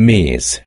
Miz.